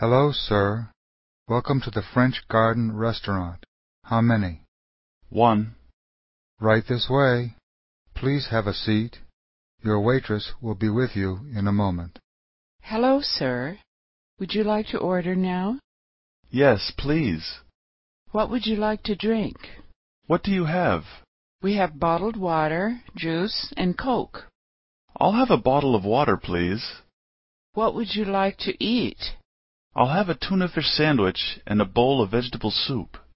Hello, sir. Welcome to the French Garden Restaurant. How many? One. Right this way. Please have a seat. Your waitress will be with you in a moment. Hello, sir. Would you like to order now? Yes, please. What would you like to drink? What do you have? We have bottled water, juice, and Coke. I'll have a bottle of water, please. What would you like to eat? I'll have a tuna fish sandwich and a bowl of vegetable soup.